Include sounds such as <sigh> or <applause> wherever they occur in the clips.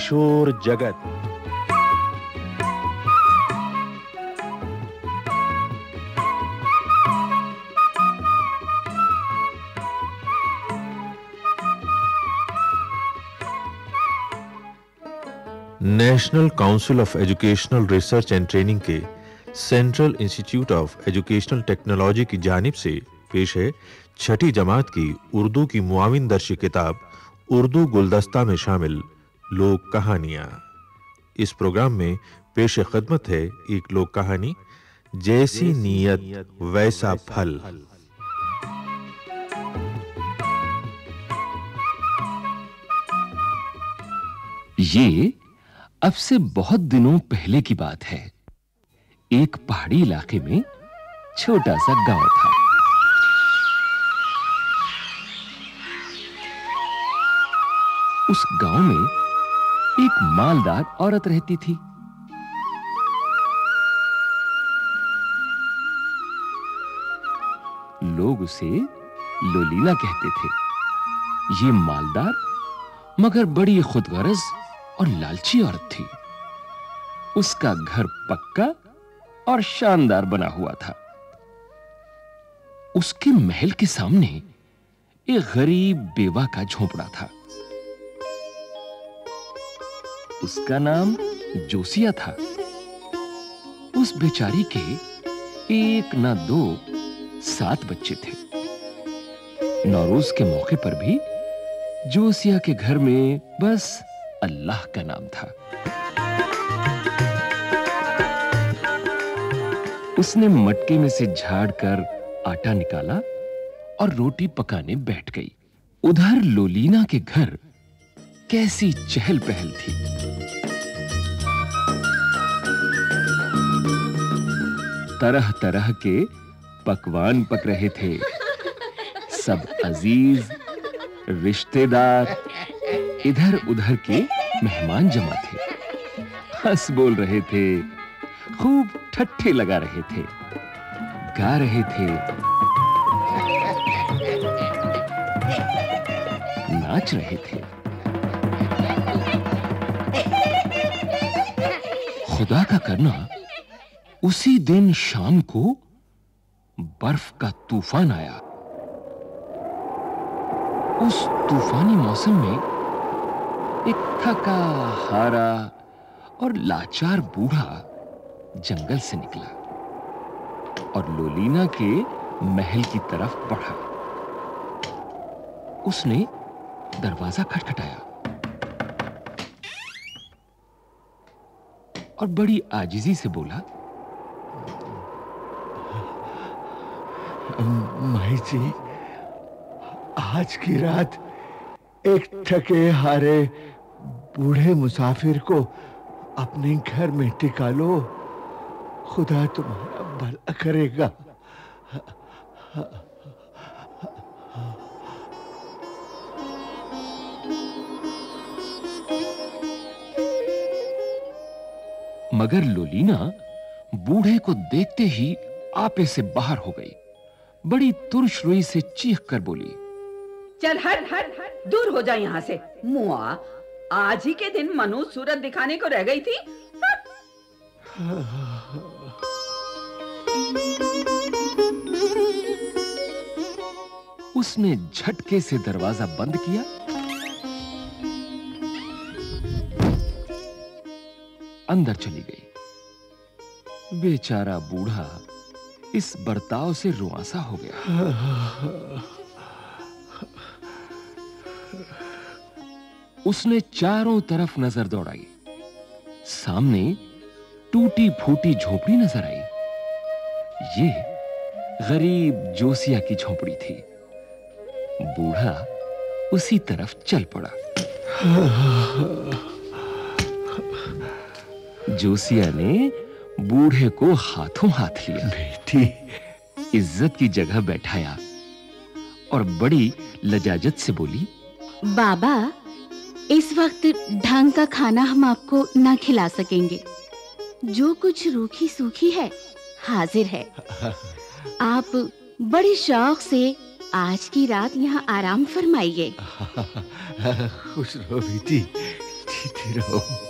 किशोर जगत। National Council of Educational Research and Training के Central Institute of Educational Technology की जानिब से पेश है छठी जमात की उर्दू की मुआविन दर्शी किताब उर्दू गुलदस्ता में शामिल। लोक कहानियाँ। इस प्रोग्राम में पेश खदमत है एक लोक कहानी जैसी नीयत वैसा फल। ये अब से बहुत दिनों पहले की बात है। एक पहाड़ी इलाके में छोटा सा गाँव था। उस गाँव में एक मालदार औरत रहती थी। लोग उसे लोलीला कहते थे। ये मालदार मगर बड़ी खुदगर्ज और लालची औरत थी। उसका घर पक्का और शानदार बना हुआ था। उसके महल के सामने एक गरीब बेवा का झोंपड़ा था। उसका नाम जोसिया था। उस बेचारी के एक ना दो सात बच्चे थे। नौरोज के मौके पर भी जोसिया के घर में बस अल्लाह का नाम था। उसने मटके में से झाड़ कर आटा निकाला और रोटी पकाने बैठ गई। उधर लोलीना के घर कैसी चहल पहल थी। तरह तरह के पकवान पक रहे थे। सब अज़ीज़, रिश्तेदार इधर-उधर के मेहमान जमा थे। हंस बोल रहे थे, खूब ठट्ठे लगा रहे थे, गा रहे थे। नाच रहे थे। खुदा का करना उसी दिन शाम को बर्फ़ का तूफ़ान आया। उस तूफानी मौसम में एक थका, हारा और लाचार बूढ़ा जंगल से निकला और लोलीना के महल की तरफ़ बढ़ा। उसने दरवाज़ा खटखटाया। और बड़ी आजिजी से बोला माई जी, आज की रात एक थके हारे बूढ़े मुसाफिर को अपने घर में टिका लो। खुदा तुम्हारा भला करेगा। मगर लोलीना बूढ़े को देखते ही आपे से बाहर हो गई। बड़ी तुरश रोई से चीख कर बोली चल हट हट दूर हो जा यहाँ से। मुआ आज ही के दिन मनु सूरत दिखाने को रह गई थी। उसने झटके से दरवाज़ा बंद किया अंदर चली गई। बेचारा बूढ़ा इस बर्ताव से रुआसा हो गया। उसने चारों तरफ़ नज़र दौड़ाई। सामने टूटी फूटी झोपड़ी नज़र आई। ये गरीब जोसिया की झोपड़ी थी। बूढ़ा उसी तरफ़ चल पड़ा। जोसिया ने बूढ़े को हाथों हाथ लिया। बेटी। इज़्ज़त की जगह बैठाया और बड़ी लजाजत से बोली बाबा इस वक्त ढंग का खाना हम आपको ना खिला सकेंगे। जो कुछ रूखी सूखी है हाजिर है। आप बड़े शौक से आज की रात यहाँ आराम फरमाइए। <laughs> खुश रहो बेटी जीती रहो।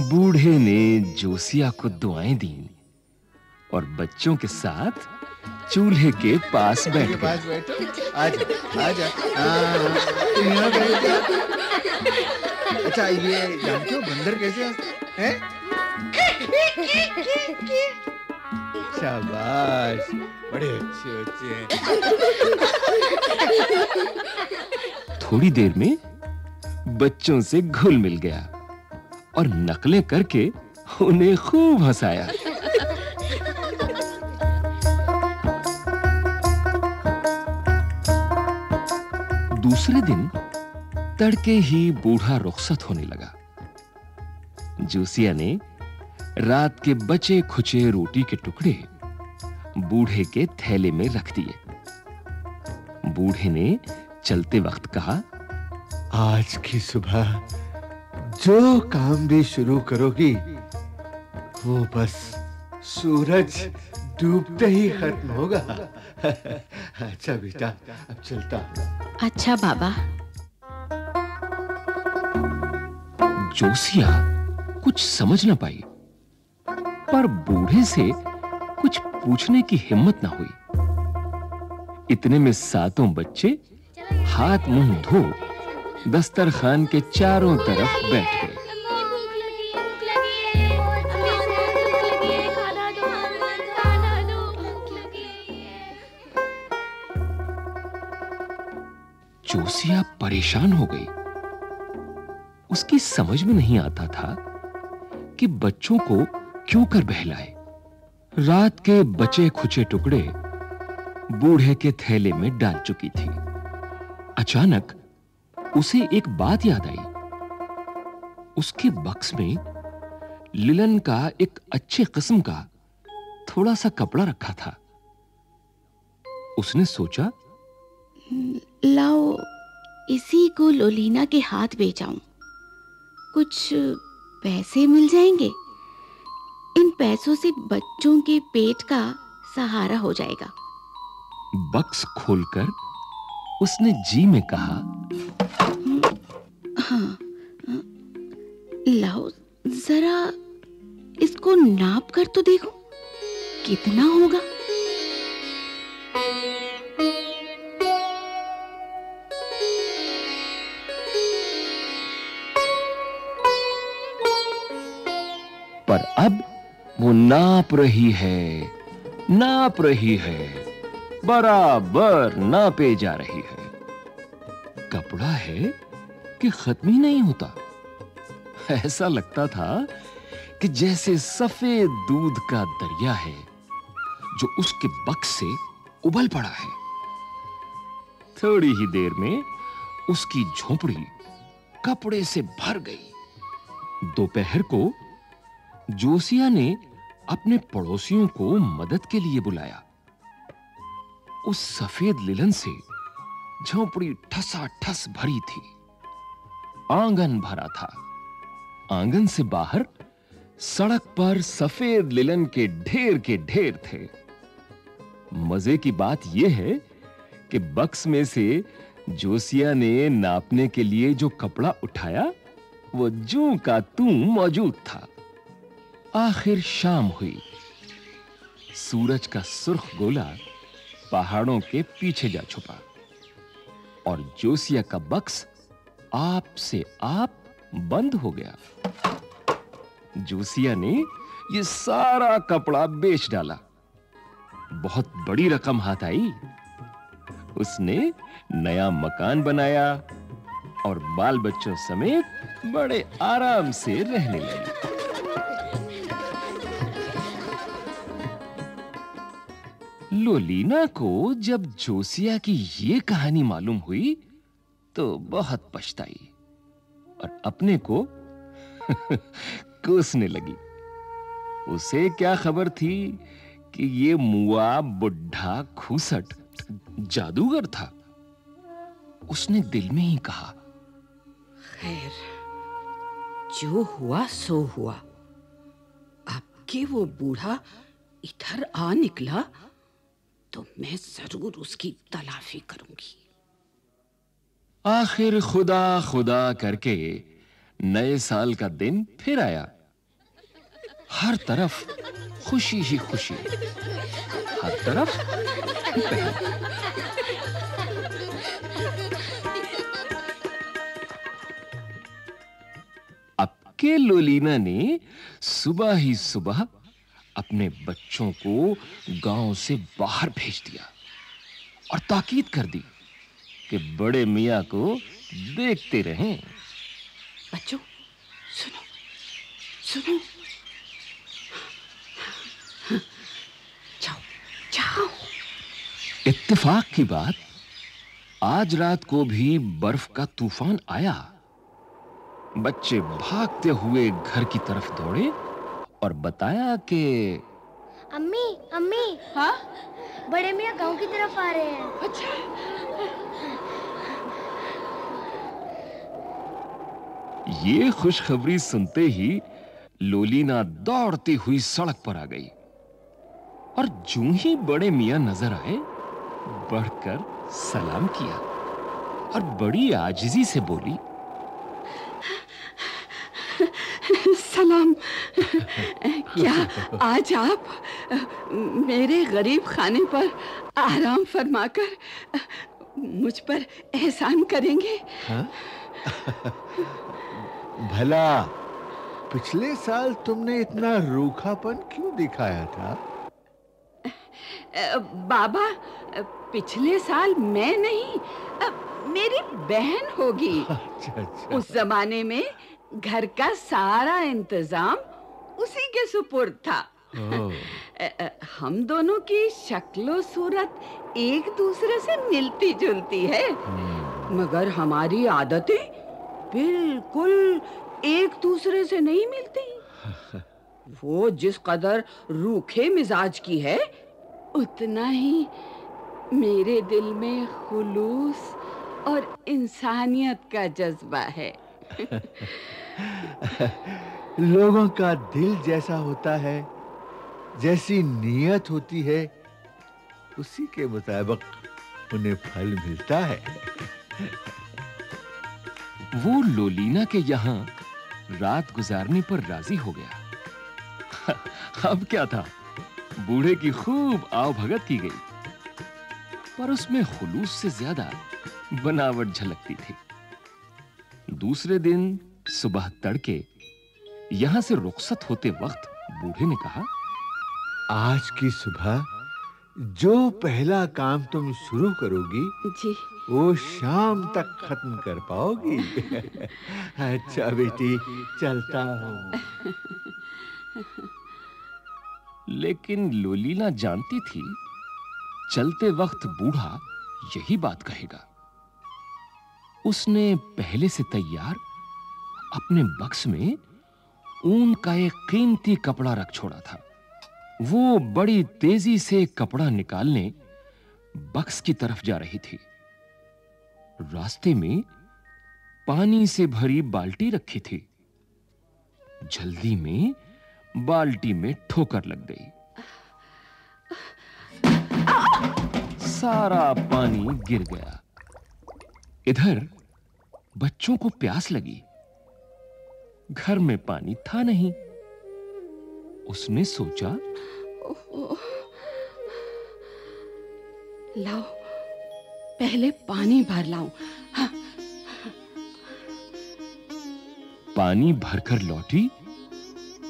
बूढ़े ने जोसिया को दुआएँ दी और बच्चों के साथ चूल्हे के पास बैठ बैठो। आजा आजा हाँ। अच्छा ये जानते हो बंदर कैसे हैं? शाबाश। बड़े अच्छे बच्चे हैं। थोड़ी देर में बच्चों से घुल मिल गया। और नकलें करके उन्हें खूब हंसाया। दूसरे दिन तड़के ही बूढ़ा रुखसत होने लगा। जोसिया ने रात के बचे खुचे रोटी के टुकड़े बूढ़े के थैले में रख दिए। बूढ़े ने चलते वक्त कहा, आज की सुबह जो काम भी शुरू करोगी वो बस सूरज डूबते ही खत्म होगा। <laughs> अच्छा बेटा अब चलता हूँ। अच्छा बाबा। जोसिया कुछ समझ ना पाई। पर बूढ़े से कुछ पूछने की हिम्मत ना हुई। इतने में सातों बच्चे हाथ मुँह धो दस्तरखान के चारों तरफ़ बैठ गए। जोसिया परेशान हो गई। उसकी समझ में नहीं आता था कि बच्चों को क्यों कर बहलाए। रात के बचे खुचे टुकड़े बूढ़े के थैले में डाल चुकी थी। अचानक उसे एक बात याद आई। उसके बक्स में लिलन का एक अच्छे किस्म का थोड़ा सा कपड़ा रखा था। उसने सोचा लाओ इसी को लोलीना के हाथ बेचाऊं। कुछ पैसे मिल जाएँगे। इन पैसों से बच्चों के पेट का सहारा हो जाएगा। बक्स खोलकर उसने जी में कहा हाँ लाओ जरा इसको नाप कर तो देखो कितना होगा? पर अब वो नाप रही है नाप रही है। बराबर नापे जा रही है। कपड़ा है कि खत्म ही नहीं होता? ऐसा लगता था कि जैसे सफ़ेद दूध का दरिया है, जो उसके बक्स से उबल पड़ा है। थोड़ी ही देर में उसकी झोपड़ी कपड़े से भर गई। दोपहर को जोसिया ने अपने पड़ोसियों को मदद के लिए बुलाया। उस सफ़ेद लिलन से झोपड़ी ठसा ठस भरी थी। आँगन भरा था। आँगन से बाहर सड़क पर सफ़ेद लिलन के ढेर के ढेर थे। मज़े की बात यह है कि बक्स में से जोसिया ने नापने के लिए जो कपड़ा उठाया, वो जू का तू मौजूद था। आखिर शाम हुई। सूरज का सुर्ख गोला पहाड़ों के पीछे जा छुपा। और जोसिया का बक्स आप से आप बंद हो गया। जोसिया ने यह सारा कपड़ा बेच डाला। बहुत बड़ी रकम हाथ आई। उसने नया मकान बनाया और बाल बच्चों समेत बड़े आराम से रहने लगी। लोलीना को जब जोसिया की ये कहानी मालूम हुई तो बहुत पछताई और अपने को <laughs> कोसने लगी। उसे क्या खबर थी कि ये मुआ, बुढ़ा, खूसट, जादूगर था? उसने दिल में ही कहा, खैर, जो हुआ, सो हुआ। अब के वो बूढ़ा इधर आ निकला। तो मैं ज़रूर उसकी तलाफी करूँगी। आखिर खुदा खुदा करके नए साल का दिन फिर आया। हर तरफ़ खुशी ही खुशी। हर तरफ़ अब के लोलीना ने सुबह ही सुबह अपने बच्चों को गाँव से बाहर भेज दिया और ताकीद कर दी कि बड़े मियाँ को देखते रहें। बच्चों सुनो सुनो। जाओ जाओ। इत्तेफाक की बात आज रात को भी बर्फ़ का तूफ़ान आया। बच्चे भागते हुए घर की तरफ़ दौड़े और बताया कि अम्मी अम्मी। हाँ? बड़े मियाँ गाँव की तरफ़ आ रहे हैं। अच्छा। ये खुशखबरी सुनते ही लोलीना दौड़ती हुई सड़क पर आ गई। और जूं ही बड़े मियाँ नज़र आए बढ़कर सलाम किया और बड़ी आजिजी से बोली <laughs> सलाम। क्या आज आप मेरे गरीब खाने पर आराम फरमाकर मुझ पर एहसान करेंगे? भला पिछले साल तुमने इतना रूखापन क्यों दिखाया था? बाबा पिछले साल मैं नहीं मेरी बहन होगी। अच्छा अच्छा। उस जमाने में घर का सारा इंतज़ाम उसी के सुपुर्द था। <laughs> हम दोनों की शक्लो सूरत एक दूसरे से मिलती जुलती है। हम्म, मगर हमारी आदतें बिल्कुल एक दूसरे से नहीं मिलती। <laughs> वो जिस कदर रूखे मिजाज की है उतना ही मेरे दिल में खुलूस और इंसानियत का जज्बा है। <laughs> लोगों का दिल जैसा होता है, जैसी नीयत होती है, उसी के मुताबिक उन्हें फल मिलता है। <laughs> वो लोलीना के यहाँ रात गुजारने पर राज़ी हो गया। <laughs> अब क्या था? बूढ़े की खूब आव भगत की गई। पर उसमें खुलूस से ज़्यादा बनावट झलकती थी। दूसरे दिन सुबह तड़के यहाँ से रुखसत होते वक्त बूढ़े ने कहा आज की सुबह जो पहला काम तुम शुरू करोगी जी। वो शाम तक खत्म कर पाओगी। <laughs> अच्छा बेटी चलता हूँ। लेकिन लोलीना जानती थी चलते वक्त बूढ़ा यही बात कहेगा। उसने पहले से तैयार अपने बक्स में ऊन का एक कीमती कपड़ा रख छोड़ा था। वो बड़ी तेज़ी से कपड़ा निकालने बक्स की तरफ़ जा रही थी। रास्ते में पानी से भरी बाल्टी रखी थी। जल्दी में बाल्टी में ठोकर लग गई। सारा पानी गिर गया। इधर बच्चों को प्यास लगी। घर में पानी था नहीं। उसने सोचा लाओ पहले पानी भर लाऊं। हाँ, पानी भरकर लौटी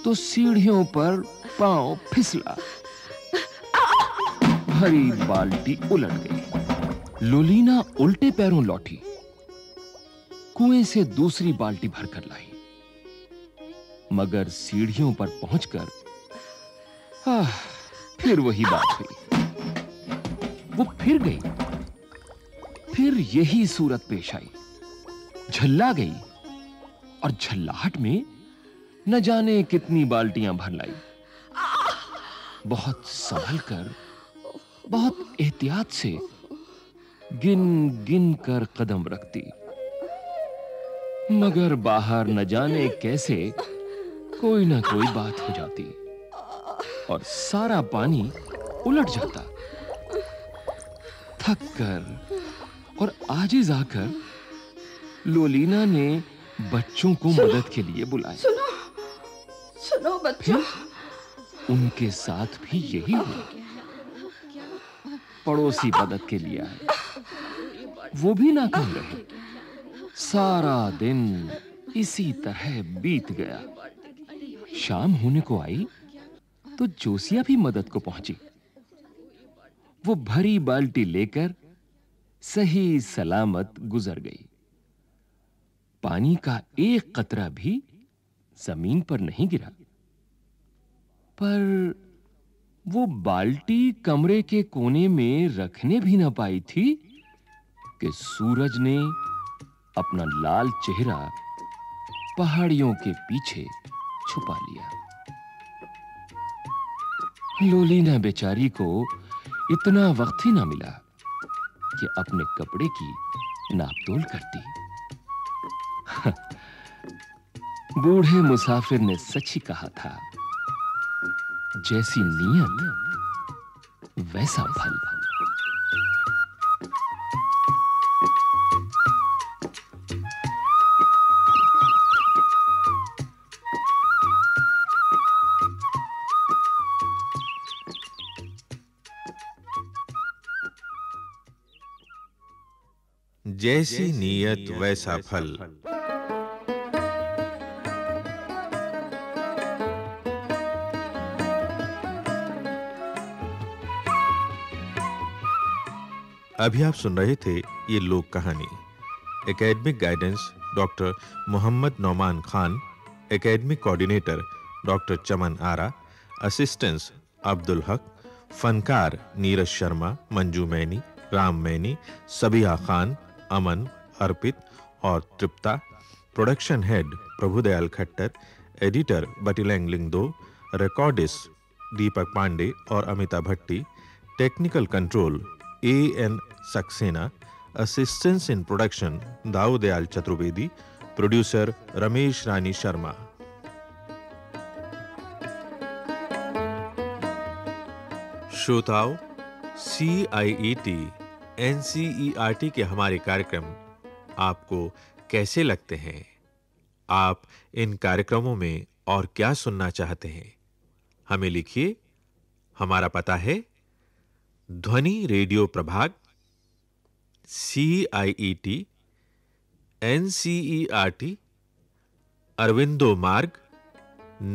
तो सीढ़ियों पर पाँव फिसला। भरी बाल्टी उलट गई। लोलीना उल्टे पैरों लौटी। कुएँ से दूसरी बाल्टी भरकर लाई। मगर सीढ़ियों पर पहुंचकर आह, फिर वही बात हुई। वो फिर गई। फिर यही सूरत पेश आई। झल्ला गई और झल्लाहट में न जाने कितनी बाल्टियाँ भर लाई। बहुत संभल कर बहुत एहतियात से गिन गिन कर कदम रखती। मगर बाहर न जाने कैसे कोई ना कोई बात हो जाती। और सारा पानी उलट जाता। थक कर और आजिज आकर लोलीना ने बच्चों को मदद के लिए बुलाया। सुनो सुनो बच्चों। उनके साथ भी यही हुआ। पड़ोसी मदद के लिए आए। वो भी नाकाम रहे। सारा दिन इसी तरह बीत गया। शाम होने को आई तो जोसिया भी मदद को पहुँची। वो भरी बाल्टी लेकर सही सलामत गुजर गई। पानी का एक कतरा भी ज़मीन पर नहीं गिरा। पर वो बाल्टी कमरे के कोने में रखने भी ना पाई थी कि सूरज ने अपना लाल चेहरा पहाड़ियों के पीछे छुपा लिया। लोलीना बेचारी को इतना वक्त ही ना मिला कि अपने कपड़े की नापतोल करती। <laughs> बूढ़े मुसाफिर ने सच ही कहा था जैसी नीयत वैसा फल। जैसी नीयत वैसा फल। अभी आप सुन रहे थे ये लोक कहानी। Academic guidance doctor Mohammad Nauman Khan academic coordinator doctor Chaman Ara assistants Abdul Haq Fankar Neeraj Sharma Manju Maini Ram Maini Sabiya Khan Aman Arpit और Tripta production head Prabhudayal Khattar editor Batilang Lyngdoh recordist Deepak Pande और Amita Bhatti technical control A N Saxena assistants in production Daudayal Chaturvedi producer Ramesh Rani Sharma. श्रोताओ C I E T N C E R T के हमारे कार्यक्रम आपको कैसे लगते हैं? आप इन कार्यक्रमों में और क्या सुनना चाहते हैं? हमें लिखिए। हमारा पता है, ध्वनि रेडियो प्रभाग C I E T N C E R T Aurobindo Marg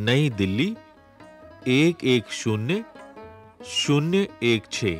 New Delhi एक एक शून्य शून्य एक छ।